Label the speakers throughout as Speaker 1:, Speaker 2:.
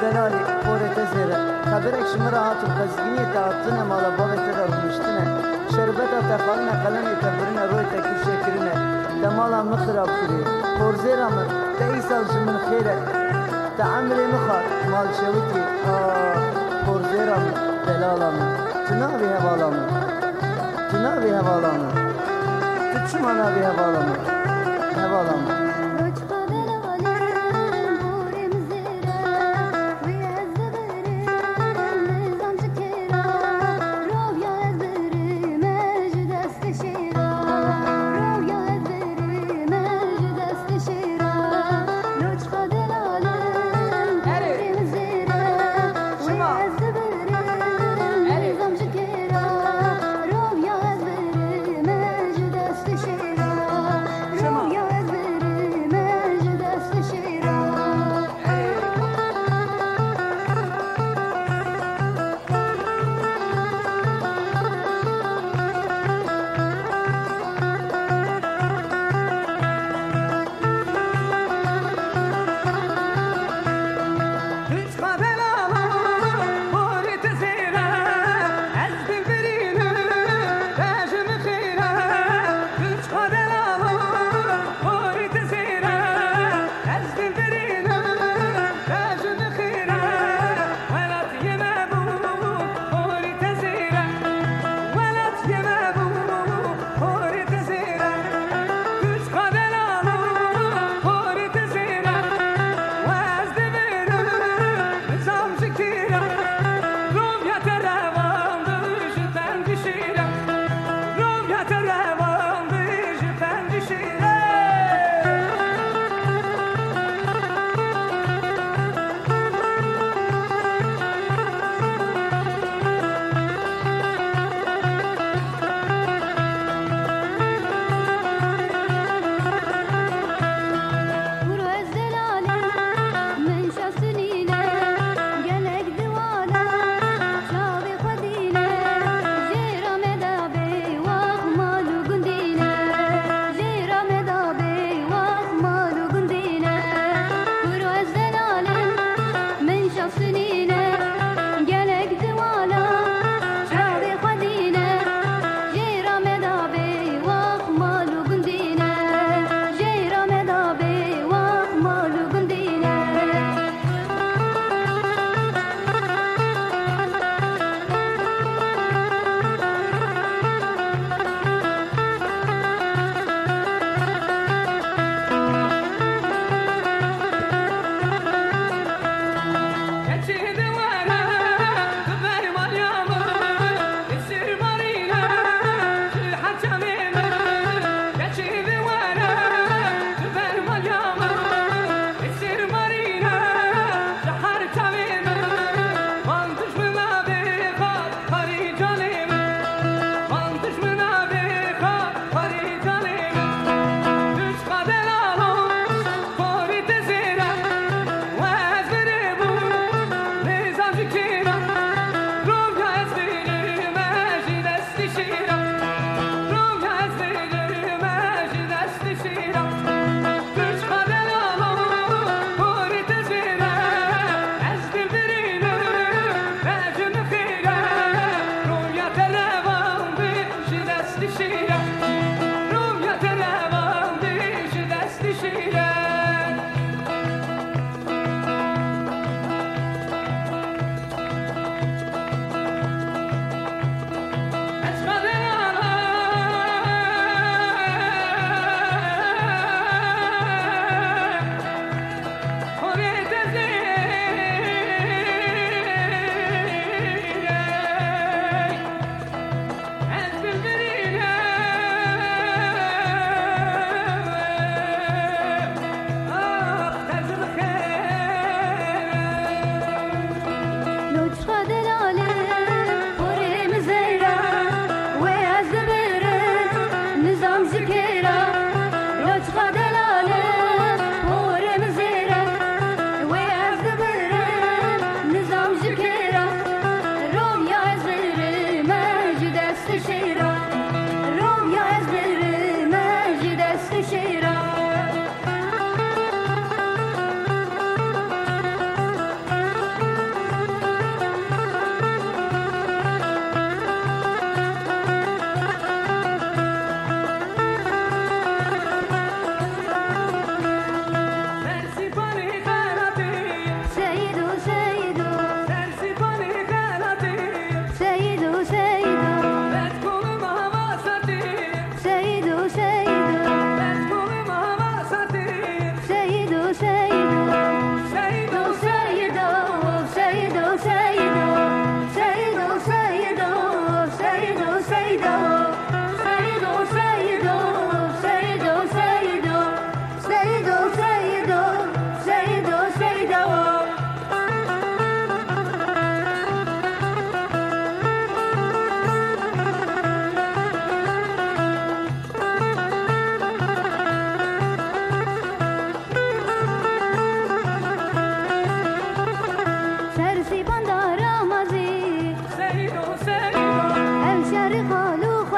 Speaker 1: delali korete zere Kabirek şımıra hatun kazgini dağıttına mala babete davulmuştune Şerbet ata kalına kalemi kabirine roy tekir şekirine Demala mıkhırab kiri Korzera mı te isal jımın khire Te amri mıkhar mal şeviti Korzera mı delala mı Tuna bir hevala mı Tuna bir hevala mı Tutşumana bir hevala mı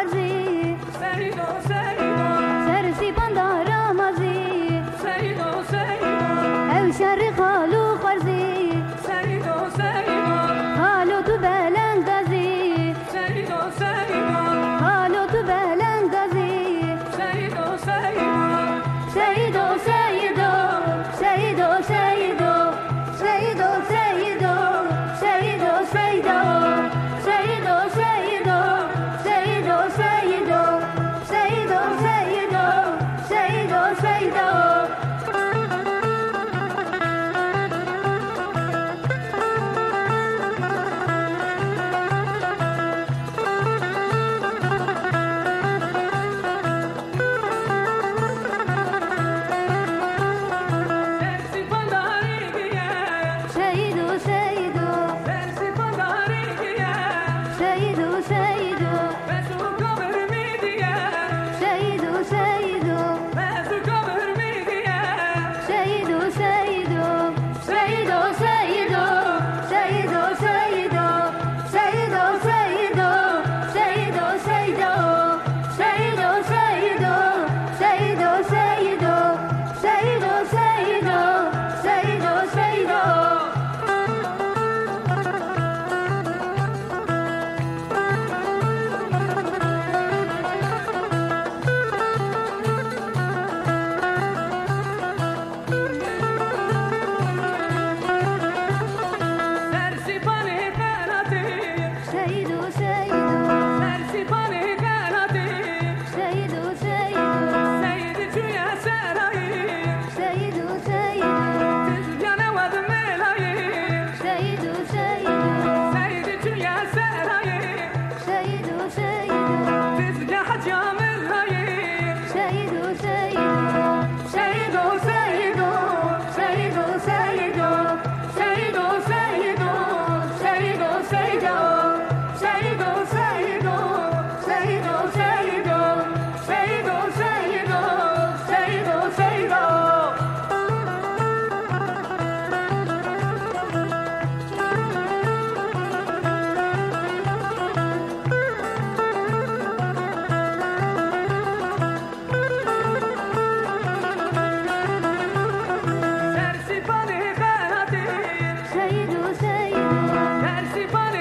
Speaker 1: मजे say everybody.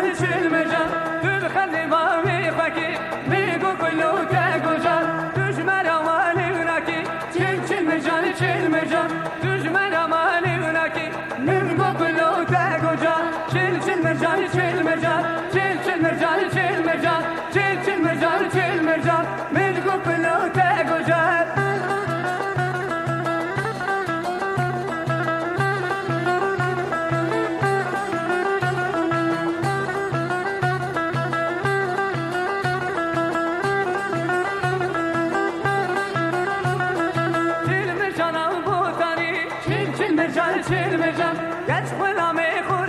Speaker 1: مجال شو المجال في الخلي ما بيخكي بيقو كله Jan, Jan, Jan, Jan, Jan, Jan,